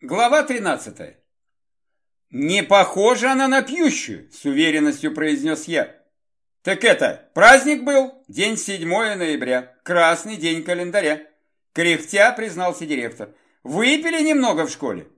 Глава 13. «Не похожа она на пьющую», — с уверенностью произнес я. «Так это, праздник был, день 7 ноября, красный день календаря», — кряхтя признался директор. «Выпили немного в школе?»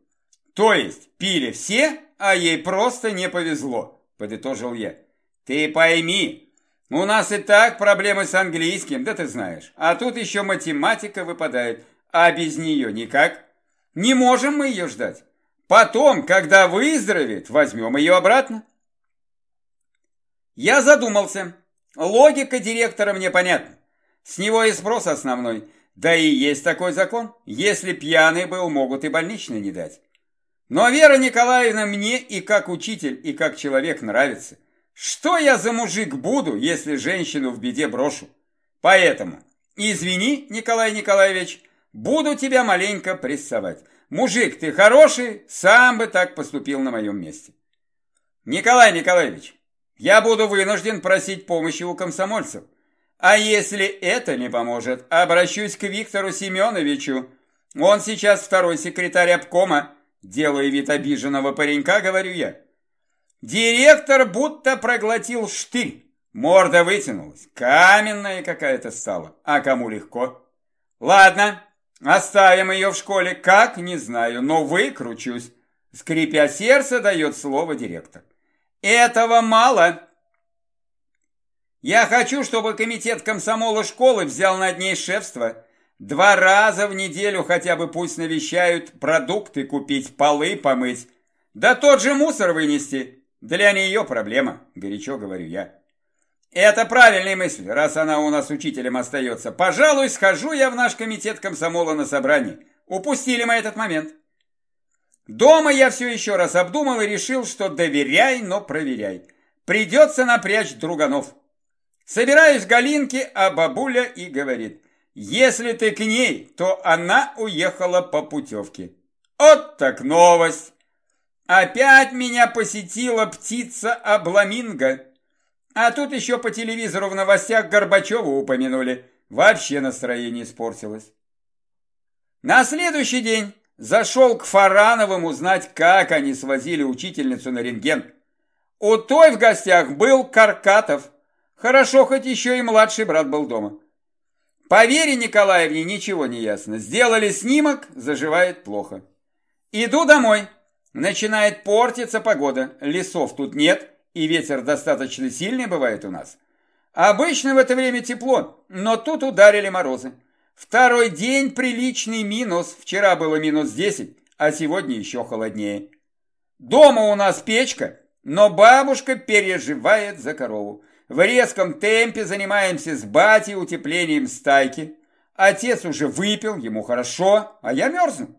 «То есть пили все, а ей просто не повезло», — подытожил я. «Ты пойми, у нас и так проблемы с английским, да ты знаешь, а тут еще математика выпадает, а без нее никак». Не можем мы ее ждать. Потом, когда выздоровеет, возьмем ее обратно. Я задумался. Логика директора мне понятна. С него и спрос основной. Да и есть такой закон. Если пьяный был, могут и больничный не дать. Но Вера Николаевна мне и как учитель, и как человек нравится. Что я за мужик буду, если женщину в беде брошу? Поэтому, извини, Николай Николаевич, Буду тебя маленько прессовать. Мужик, ты хороший, сам бы так поступил на моем месте. Николай Николаевич, я буду вынужден просить помощи у комсомольцев. А если это не поможет, обращусь к Виктору Семеновичу. Он сейчас второй секретарь обкома. Делая вид обиженного паренька, говорю я. Директор будто проглотил штырь. Морда вытянулась, каменная какая-то стала. А кому легко? Ладно, Оставим ее в школе, как, не знаю, но выкручусь. Скрипя сердце, дает слово директор. Этого мало. Я хочу, чтобы комитет комсомола школы взял над ней шефство. Два раза в неделю хотя бы пусть навещают продукты купить, полы помыть. Да тот же мусор вынести. Для нее проблема, горячо говорю я. Это правильная мысль, раз она у нас учителем остается. Пожалуй, схожу я в наш комитет комсомола на собрание. Упустили мы этот момент. Дома я все еще раз обдумал и решил, что доверяй, но проверяй. Придется напрячь друганов. Собираюсь Галинке, а бабуля и говорит, если ты к ней, то она уехала по путевке. Вот так новость. Опять меня посетила птица-обламинго. А тут еще по телевизору в новостях Горбачева упомянули. Вообще настроение испортилось. На следующий день зашел к Фарановым узнать, как они свозили учительницу на рентген. У той в гостях был Каркатов. Хорошо, хоть еще и младший брат был дома. По Вере Николаевне ничего не ясно. Сделали снимок, заживает плохо. Иду домой. Начинает портиться погода. Лесов тут нет и ветер достаточно сильный бывает у нас. Обычно в это время тепло, но тут ударили морозы. Второй день приличный минус, вчера было минус 10, а сегодня еще холоднее. Дома у нас печка, но бабушка переживает за корову. В резком темпе занимаемся с батей утеплением стайки. Отец уже выпил, ему хорошо, а я мерзну.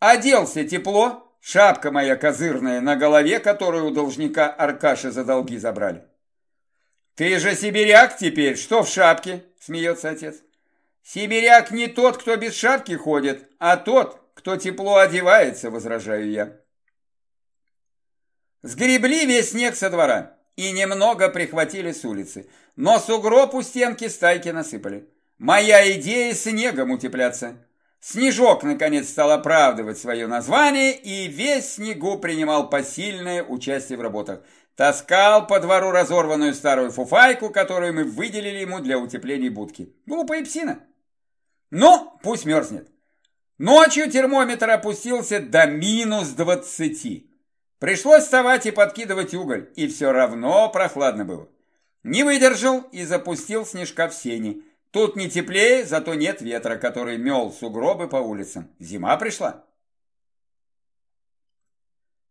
Оделся тепло, Шапка моя козырная на голове, которую у должника Аркаши за долги забрали. «Ты же сибиряк теперь, что в шапке?» – смеется отец. «Сибиряк не тот, кто без шапки ходит, а тот, кто тепло одевается», – возражаю я. Сгребли весь снег со двора и немного прихватили с улицы, но сугроб у стенки стайки насыпали. Моя идея снегом утепляться. Снежок, наконец, стал оправдывать свое название и весь снегу принимал посильное участие в работах. Таскал по двору разорванную старую фуфайку, которую мы выделили ему для утепления будки. Глупая псина. Ну, пусть мерзнет. Ночью термометр опустился до минус двадцати. Пришлось вставать и подкидывать уголь, и все равно прохладно было. Не выдержал и запустил снежка в сени. Тут не теплее, зато нет ветра, который мел сугробы по улицам. Зима пришла.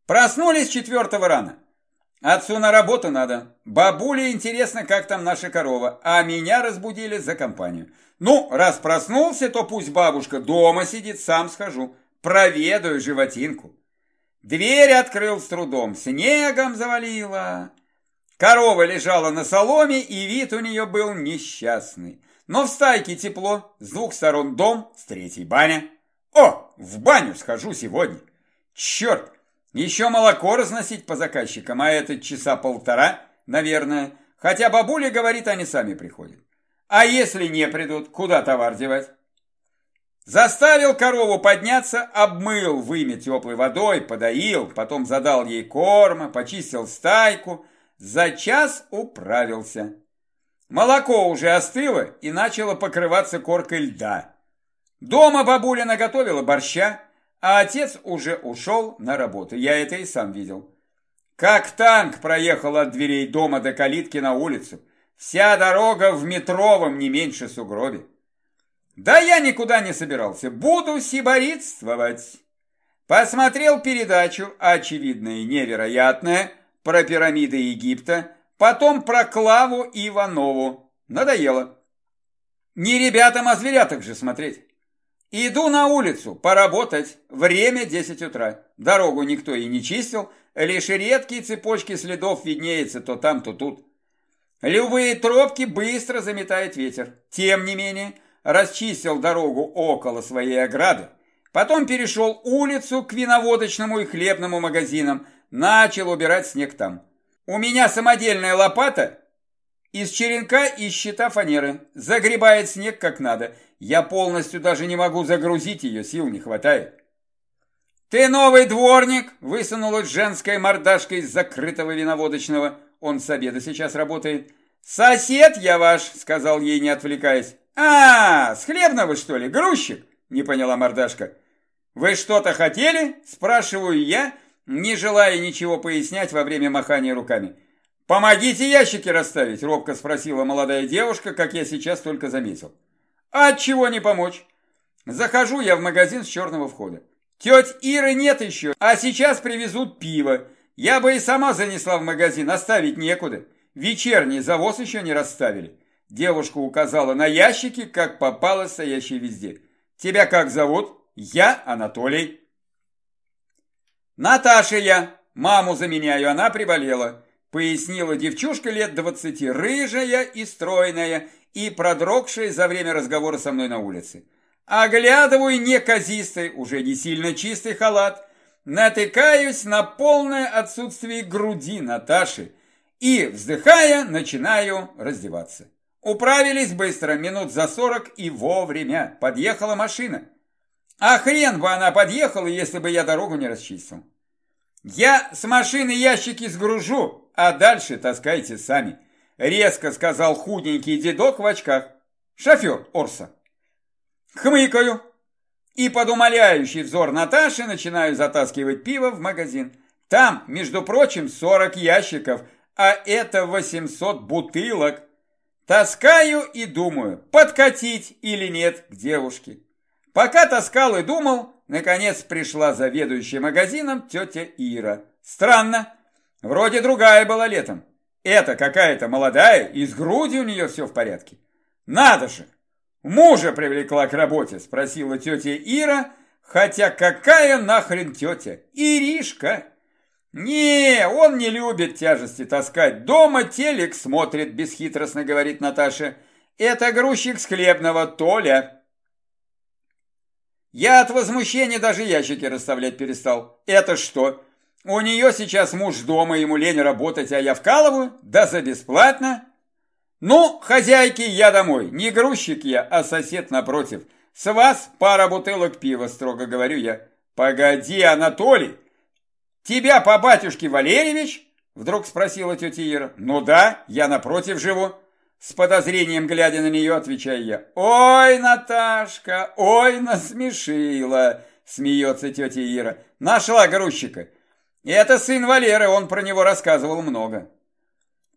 Проснулись четвертого рано. Отцу на работу надо. Бабуле интересно, как там наша корова, а меня разбудили за компанию. Ну, раз проснулся, то пусть бабушка дома сидит, сам схожу. Проведаю животинку. Дверь открыл с трудом, снегом завалило. Корова лежала на соломе, и вид у нее был несчастный. Но в стайке тепло, с двух сторон дом, с третьей баня. О, в баню схожу сегодня. Черт, еще молоко разносить по заказчикам, а это часа полтора, наверное. Хотя бабуля говорит, они сами приходят. А если не придут, куда товар девать? Заставил корову подняться, обмыл вымя теплой водой, подоил, потом задал ей корма, почистил стайку, за час управился. Молоко уже остыло и начало покрываться коркой льда. Дома бабуля наготовила борща, а отец уже ушел на работу. Я это и сам видел. Как танк проехал от дверей дома до калитки на улицу. Вся дорога в метровом не меньше сугробе. Да я никуда не собирался. Буду сиборитствовать. Посмотрел передачу, очевидное и невероятное, про пирамиды Египта, потом про Клаву Иванову. Надоело. Не ребятам, а зверяток же смотреть. Иду на улицу поработать. Время 10 утра. Дорогу никто и не чистил, лишь редкие цепочки следов виднеются то там, то тут. Любые тропки быстро заметает ветер. Тем не менее, расчистил дорогу около своей ограды, потом перешел улицу к виноводочному и хлебному магазинам, начал убирать снег там. У меня самодельная лопата из черенка и щита фанеры. Загребает снег как надо. Я полностью даже не могу загрузить ее, сил не хватает. «Ты новый дворник!» – высунулась женская мордашка из закрытого виноводочного. Он с обеда сейчас работает. «Сосед я ваш!» – сказал ей, не отвлекаясь. «А, с хлебного, что ли, грузчик?» – не поняла мордашка. «Вы что-то хотели?» – спрашиваю я, не желая ничего пояснять во время махания руками. «Помогите ящики расставить?» – робко спросила молодая девушка, как я сейчас только заметил. «А чего не помочь?» Захожу я в магазин с черного входа. Теть Иры нет еще, а сейчас привезут пиво. Я бы и сама занесла в магазин, оставить некуда. Вечерний завоз еще не расставили. Девушка указала на ящики, как попало, стоящие везде. «Тебя как зовут?» «Я Анатолий». «Наташа я. Маму заменяю, она приболела», пояснила девчушка лет двадцати, рыжая и стройная, и продрогшая за время разговора со мной на улице. Оглядываю неказистый, уже не сильно чистый халат, натыкаюсь на полное отсутствие груди Наташи и, вздыхая, начинаю раздеваться. Управились быстро, минут за сорок и вовремя. Подъехала машина. А хрен бы она подъехала, если бы я дорогу не расчистил. Я с машины ящики сгружу, а дальше таскайте сами. Резко сказал худенький дедок в очках. Шофер Орса. Хмыкаю. И под умоляющий взор Наташи начинаю затаскивать пиво в магазин. Там, между прочим, 40 ящиков, а это 800 бутылок. Таскаю и думаю, подкатить или нет к девушке. Пока таскал и думал, наконец пришла заведующая магазином тетя Ира. Странно, вроде другая была летом. Это какая-то молодая, и с грудью у нее все в порядке. Надо же! Мужа привлекла к работе, спросила тетя Ира, хотя какая нахрен тетя? Иришка! «Не, он не любит тяжести таскать. Дома телек смотрит», – бесхитростно говорит Наташа. «Это грузчик с хлебного, Толя». Я от возмущения даже ящики расставлять перестал. «Это что? У нее сейчас муж дома, ему лень работать, а я вкалываю? Да за бесплатно?» «Ну, хозяйки, я домой. Не грузчик я, а сосед напротив. С вас пара бутылок пива, строго говорю я. Погоди, Анатолий!» «Тебя по батюшке Валерьевич?» Вдруг спросила тетя Ира. «Ну да, я напротив живу». С подозрением глядя на нее, отвечаю я. «Ой, Наташка, ой, насмешила!» Смеется тетя Ира. «Нашла грузчика. Это сын Валеры, он про него рассказывал много».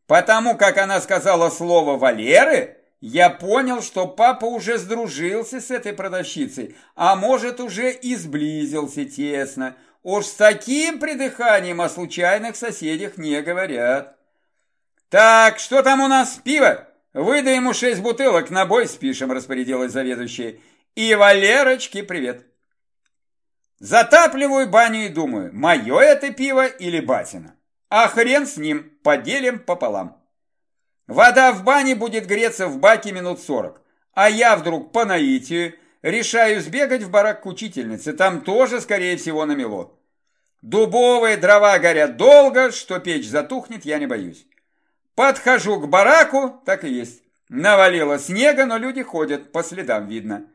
Потому как она сказала слово «Валеры», я понял, что папа уже сдружился с этой продавщицей, а может уже и сблизился тесно. Уж с таким придыханием о случайных соседях не говорят. Так, что там у нас? Пиво? Выдай ему шесть бутылок, на бой спишем, распорядилась заведующая. И Валерочке привет. Затапливаю баню и думаю, мое это пиво или батина. А хрен с ним, поделим пополам. Вода в бане будет греться в баке минут сорок, а я вдруг по наитию решаю сбегать в барак к учительнице, там тоже, скорее всего, намело. Дубовые дрова горят долго, что печь затухнет, я не боюсь. Подхожу к бараку, так и есть. Навалило снега, но люди ходят, по следам видно.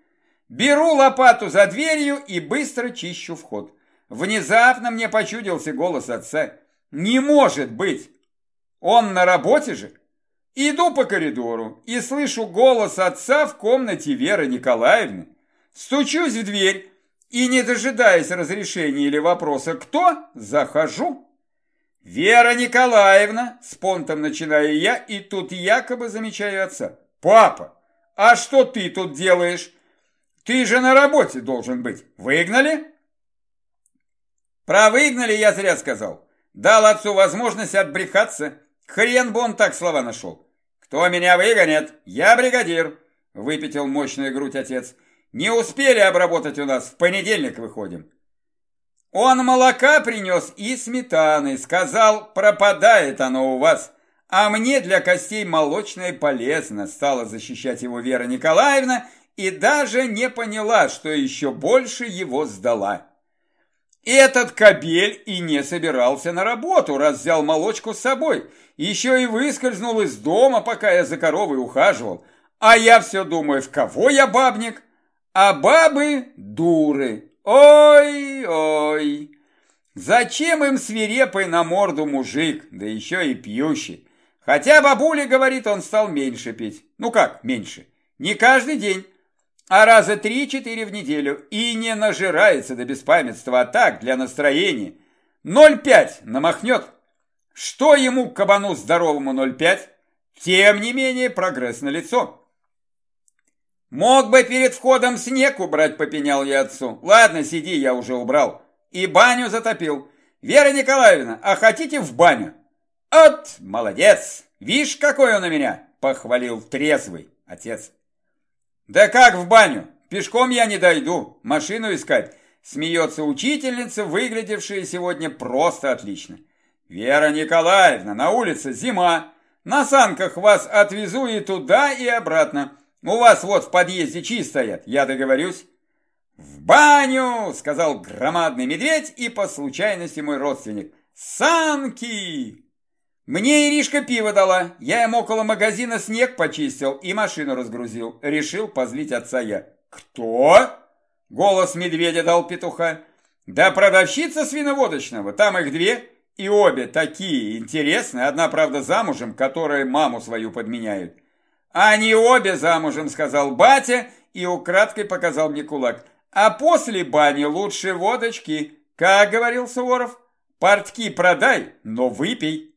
Беру лопату за дверью и быстро чищу вход. Внезапно мне почудился голос отца. Не может быть! Он на работе же? Иду по коридору и слышу голос отца в комнате Веры Николаевны. Стучусь в дверь и, не дожидаясь разрешения или вопроса «Кто?», захожу. «Вера Николаевна!» – спонтом начинаю я, и тут якобы замечаю отца. «Папа, а что ты тут делаешь? Ты же на работе должен быть. Выгнали?» Про выгнали я зря сказал. Дал отцу возможность отбрехаться. Хрен бы он так слова нашел. «Кто меня выгонит? Я бригадир!» – выпятил мощную грудь отец. Не успели обработать у нас, в понедельник выходим. Он молока принес и сметаны, сказал, пропадает оно у вас. А мне для костей молочное полезно, стала защищать его Вера Николаевна и даже не поняла, что еще больше его сдала. Этот кобель и не собирался на работу, раз взял молочку с собой. Еще и выскользнул из дома, пока я за коровой ухаживал. А я все думаю, в кого я бабник? А бабы дуры. Ой-ой. Зачем им свирепый на морду мужик, да еще и пьющий? Хотя бабуля говорит, он стал меньше пить. Ну как меньше? Не каждый день, а раза три-четыре в неделю. И не нажирается до беспамятства, а так, для настроения. 0,5 намахнет. Что ему, кабану здоровому 0,5? Тем не менее, прогресс на лицо. «Мог бы перед входом снег убрать», — попенял я отцу. «Ладно, сиди, я уже убрал. И баню затопил. Вера Николаевна, а хотите в баню?» «От, молодец! Вишь, какой он у меня!» — похвалил трезвый отец. «Да как в баню? Пешком я не дойду. Машину искать». Смеется учительница, выглядевшая сегодня просто отлично. «Вера Николаевна, на улице зима. На санках вас отвезу и туда, и обратно. У вас вот в подъезде чьи стоят, я договорюсь. В баню, сказал громадный медведь и по случайности мой родственник. Санки! Мне Иришка пиво дала. Я им около магазина снег почистил и машину разгрузил. Решил позлить отца я. Кто? Голос медведя дал петуха. Да продавщица свиноводочного, там их две, и обе такие интересные. Одна, правда, замужем, которая маму свою подменяет. «Они обе замужем», — сказал батя и украдкой показал мне кулак. «А после бани лучше водочки, как говорил Суворов. Портки продай, но выпей».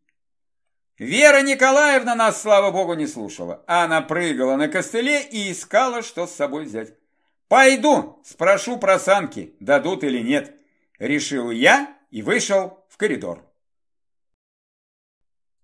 Вера Николаевна нас, слава богу, не слушала. Она прыгала на костыле и искала, что с собой взять. «Пойду, спрошу про санки, дадут или нет», — решил я и вышел в коридор.